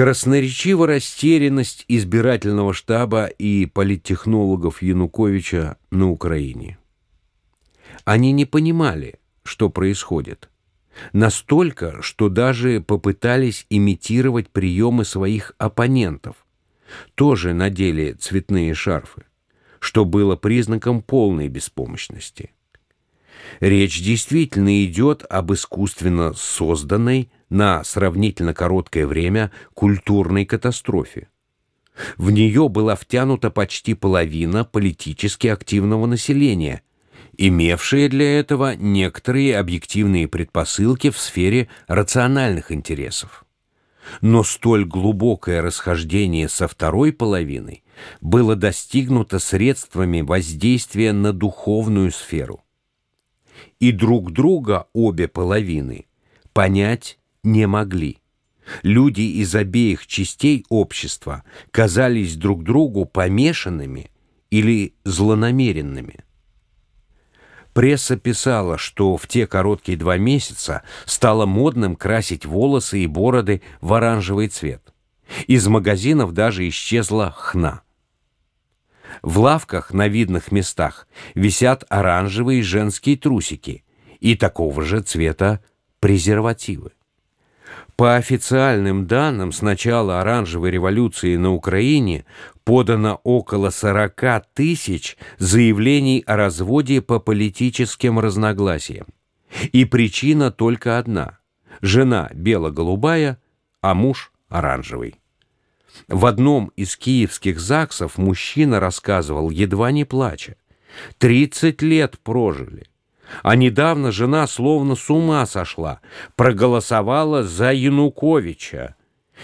Красноречива растерянность избирательного штаба и политтехнологов Януковича на Украине. Они не понимали, что происходит. Настолько, что даже попытались имитировать приемы своих оппонентов. Тоже надели цветные шарфы, что было признаком полной беспомощности. Речь действительно идет об искусственно созданной на сравнительно короткое время культурной катастрофе. В нее была втянута почти половина политически активного населения, имевшая для этого некоторые объективные предпосылки в сфере рациональных интересов. Но столь глубокое расхождение со второй половиной было достигнуто средствами воздействия на духовную сферу. И друг друга обе половины понять не могли. Люди из обеих частей общества казались друг другу помешанными или злонамеренными. Пресса писала, что в те короткие два месяца стало модным красить волосы и бороды в оранжевый цвет. Из магазинов даже исчезла хна. В лавках на видных местах висят оранжевые женские трусики и такого же цвета презервативы. По официальным данным, с начала оранжевой революции на Украине подано около 40 тысяч заявлений о разводе по политическим разногласиям. И причина только одна – жена бело-голубая, а муж оранжевый. В одном из киевских ЗАГСов мужчина рассказывал, едва не плача. «Тридцать лет прожили. А недавно жена словно с ума сошла, проголосовала за Януковича.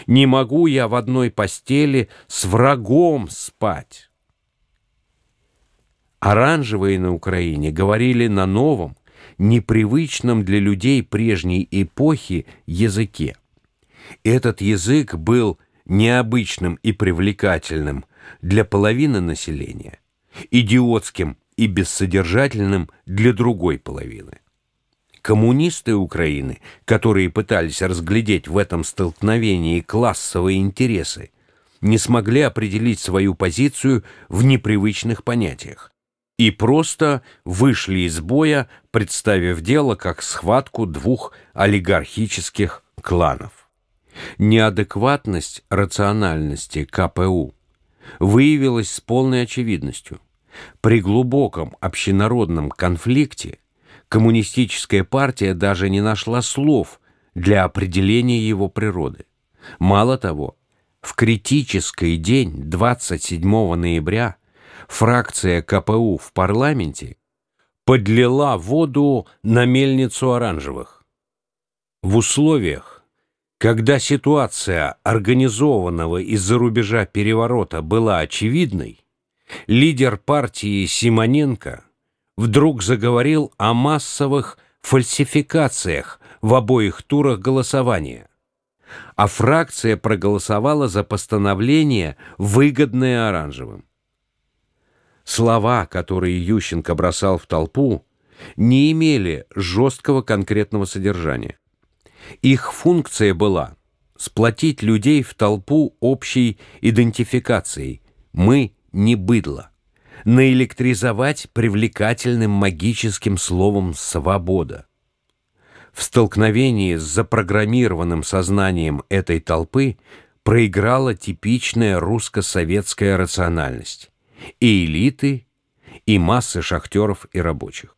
Не могу я в одной постели с врагом спать. Оранжевые на Украине говорили на новом, непривычном для людей прежней эпохи языке. Этот язык был необычным и привлекательным для половины населения, идиотским и бессодержательным для другой половины. Коммунисты Украины, которые пытались разглядеть в этом столкновении классовые интересы, не смогли определить свою позицию в непривычных понятиях и просто вышли из боя, представив дело как схватку двух олигархических кланов. Неадекватность рациональности КПУ выявилась с полной очевидностью. При глубоком общенародном конфликте коммунистическая партия даже не нашла слов для определения его природы. Мало того, в критический день 27 ноября фракция КПУ в парламенте подлила воду на мельницу оранжевых. В условиях, когда ситуация организованного из-за рубежа переворота была очевидной, лидер партии Симоненко вдруг заговорил о массовых фальсификациях в обоих турах голосования, а фракция проголосовала за постановление, выгодное оранжевым. Слова, которые Ющенко бросал в толпу, не имели жесткого конкретного содержания. Их функция была сплотить людей в толпу общей идентификацией «мы не быдло, наэлектризовать привлекательным магическим словом «свобода». В столкновении с запрограммированным сознанием этой толпы проиграла типичная русско-советская рациональность и элиты, и массы шахтеров и рабочих.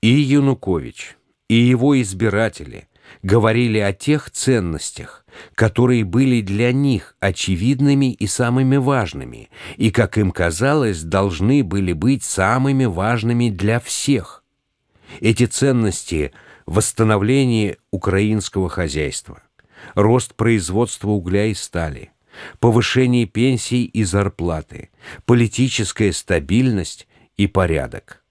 И Янукович, и его избиратели – говорили о тех ценностях, которые были для них очевидными и самыми важными, и, как им казалось, должны были быть самыми важными для всех. Эти ценности – восстановление украинского хозяйства, рост производства угля и стали, повышение пенсий и зарплаты, политическая стабильность и порядок.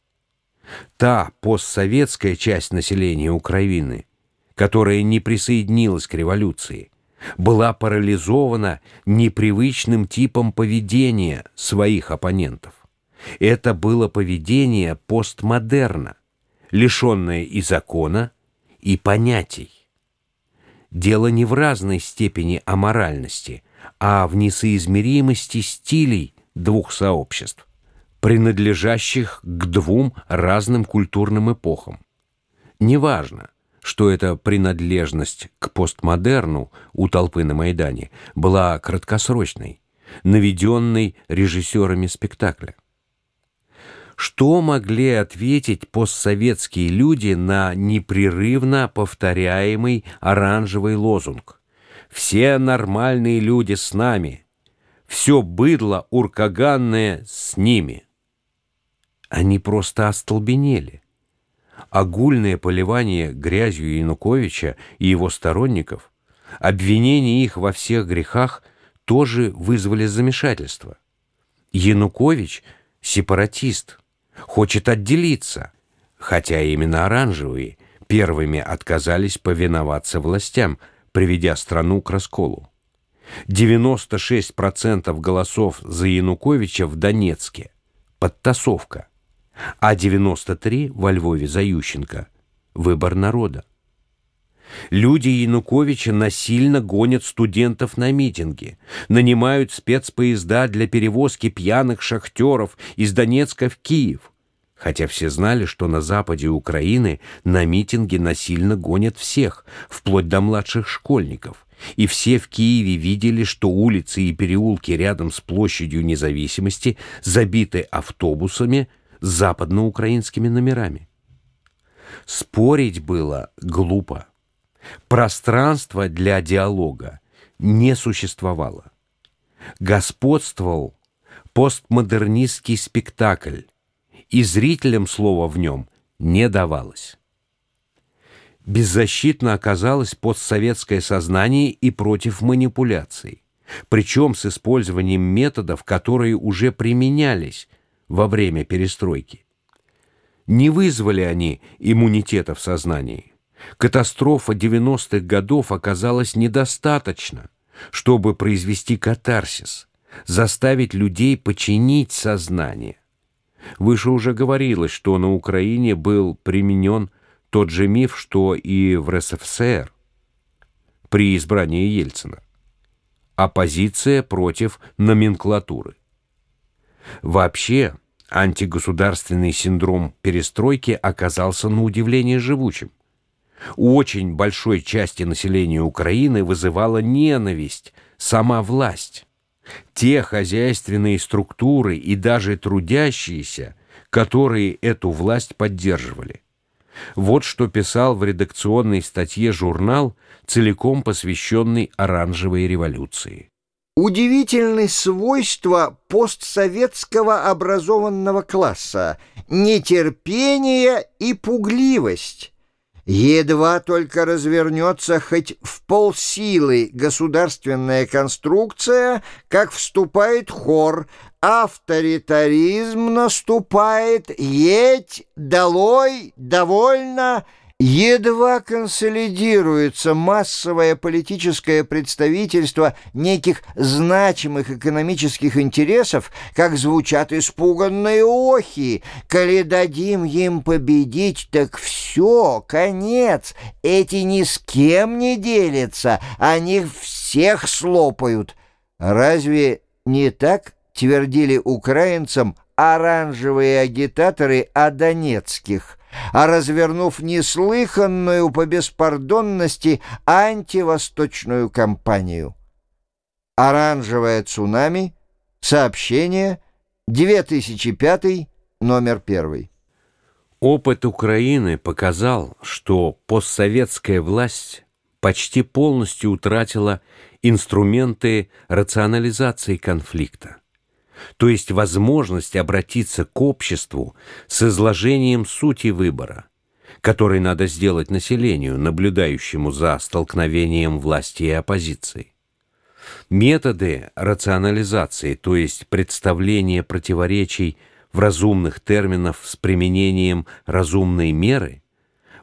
Та постсоветская часть населения Украины – которая не присоединилась к революции, была парализована непривычным типом поведения своих оппонентов. Это было поведение постмодерна, лишенное и закона, и понятий. дело не в разной степени аморальности, а в несоизмеримости стилей двух сообществ, принадлежащих к двум разным культурным эпохам. Неважно, что эта принадлежность к постмодерну у толпы на Майдане была краткосрочной, наведенной режиссерами спектакля. Что могли ответить постсоветские люди на непрерывно повторяемый оранжевый лозунг «Все нормальные люди с нами», «Все быдло уркаганное с ними»? Они просто остолбенели. Огульное поливание грязью Януковича и его сторонников, обвинение их во всех грехах тоже вызвали замешательство. Янукович – сепаратист – хочет отделиться, хотя именно оранжевые первыми отказались повиноваться властям, приведя страну к расколу. 96% голосов за Януковича в Донецке – подтасовка, а 93% во Львове за Ющенко – выбор народа. Люди Януковича насильно гонят студентов на митинги, нанимают спецпоезда для перевозки пьяных шахтеров из Донецка в Киев, хотя все знали, что на западе Украины на митинги насильно гонят всех, вплоть до младших школьников. И все в Киеве видели, что улицы и переулки рядом с площадью независимости забиты автобусами западноукраинскими номерами. Спорить было глупо. Пространства для диалога не существовало. Господствовал постмодернистский спектакль, и зрителям слова в нем не давалось. Беззащитно оказалось постсоветское сознание и против манипуляций, причем с использованием методов, которые уже применялись во время перестройки. Не вызвали они иммунитета в сознании. Катастрофа 90-х годов оказалась недостаточно, чтобы произвести катарсис, заставить людей починить сознание. Выше уже говорилось, что на Украине был применен тот же миф, что и в РСФСР при избрании Ельцина. Оппозиция против номенклатуры. Вообще, антигосударственный синдром перестройки оказался на удивление живучим. У очень большой части населения Украины вызывала ненависть сама власть. Те хозяйственные структуры и даже трудящиеся, которые эту власть поддерживали. Вот что писал в редакционной статье журнал, целиком посвященный оранжевой революции. Удивительны свойства постсоветского образованного класса – нетерпение и пугливость. Едва только развернется хоть в полсилы государственная конструкция, как вступает хор, авторитаризм наступает, едь, долой, довольно – Едва консолидируется массовое политическое представительство неких значимых экономических интересов, как звучат испуганные охи. Коли дадим им победить, так все, конец. Эти ни с кем не делятся, они всех слопают. Разве не так твердили украинцам оранжевые агитаторы о донецких – а развернув неслыханную по беспардонности антивосточную кампанию. Оранжевое цунами. Сообщение. 2005, номер 1. Опыт Украины показал, что постсоветская власть почти полностью утратила инструменты рационализации конфликта то есть возможность обратиться к обществу с изложением сути выбора, который надо сделать населению, наблюдающему за столкновением власти и оппозиции. Методы рационализации, то есть представление противоречий в разумных терминах с применением разумной меры,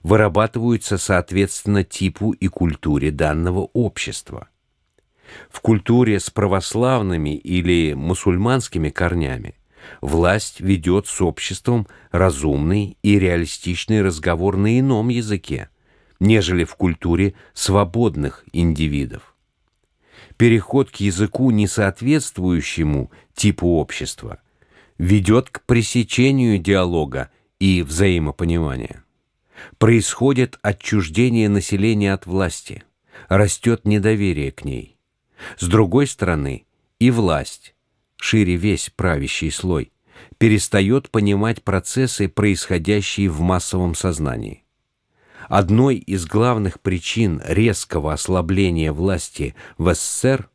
вырабатываются соответственно типу и культуре данного общества. В культуре с православными или мусульманскими корнями власть ведет с обществом разумный и реалистичный разговор на ином языке, нежели в культуре свободных индивидов. Переход к языку, не соответствующему типу общества, ведет к пресечению диалога и взаимопонимания. Происходит отчуждение населения от власти, растет недоверие к ней. С другой стороны, и власть, шире весь правящий слой, перестает понимать процессы, происходящие в массовом сознании. Одной из главных причин резкого ослабления власти в СССР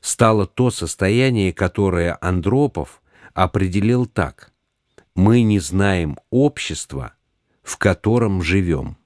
стало то состояние, которое Андропов определил так. Мы не знаем общества, в котором живем.